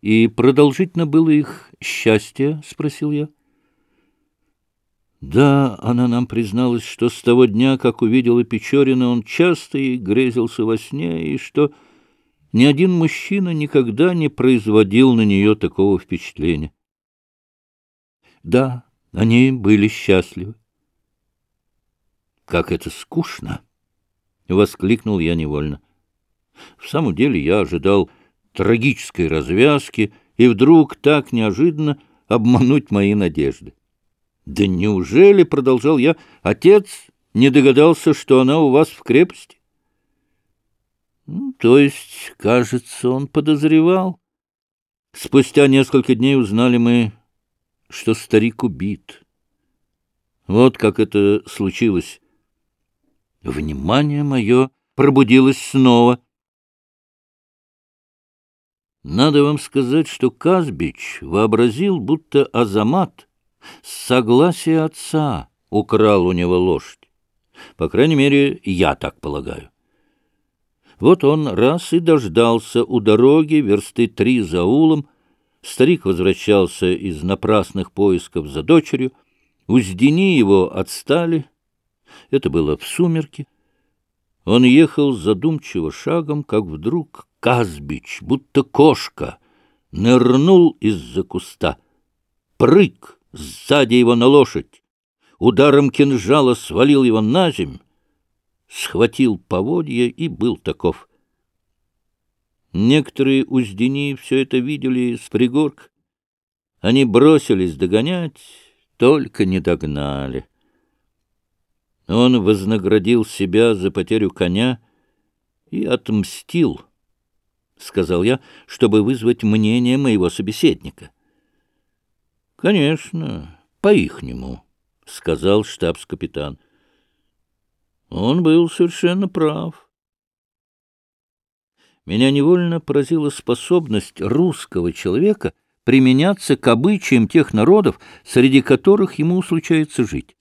И продолжительно было их счастье? — спросил я. Да, она нам призналась, что с того дня, как увидела Печорина, он часто и грезился во сне, и что ни один мужчина никогда не производил на нее такого впечатления. Да, они были счастливы. «Как это скучно!» — воскликнул я невольно. В самом деле я ожидал трагической развязки и вдруг так неожиданно обмануть мои надежды. «Да неужели, — продолжал я, — отец не догадался, что она у вас в крепости?» «То есть, кажется, он подозревал. Спустя несколько дней узнали мы, что старик убит. Вот как это случилось. Внимание мое пробудилось снова — надо вам сказать, что Казбич вообразил, будто Азамат с согласия отца украл у него лошадь. По крайней мере, я так полагаю. Вот он раз и дождался у дороги версты три за улом. Старик возвращался из напрасных поисков за дочерью. Уздени его отстали. Это было в сумерки. Он ехал задумчиво шагом, как вдруг Казбич, будто кошка, нырнул из-за куста. Прыг сзади его на лошадь, ударом кинжала свалил его на земь, схватил поводья и был таков. Некоторые уздени все это видели с пригорк. Они бросились догонять, только не догнали. Он вознаградил себя за потерю коня и отмстил —— сказал я, чтобы вызвать мнение моего собеседника. — Конечно, по-ихнему, — сказал штабс-капитан. Он был совершенно прав. Меня невольно поразила способность русского человека применяться к обычаям тех народов, среди которых ему случается жить.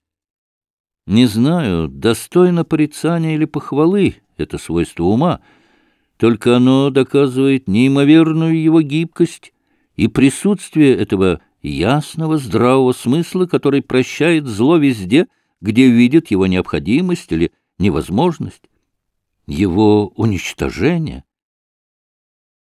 Не знаю, достойно порицания или похвалы это свойство ума — только оно доказывает неимоверную его гибкость и присутствие этого ясного здравого смысла, который прощает зло везде, где видит его необходимость или невозможность. Его уничтожение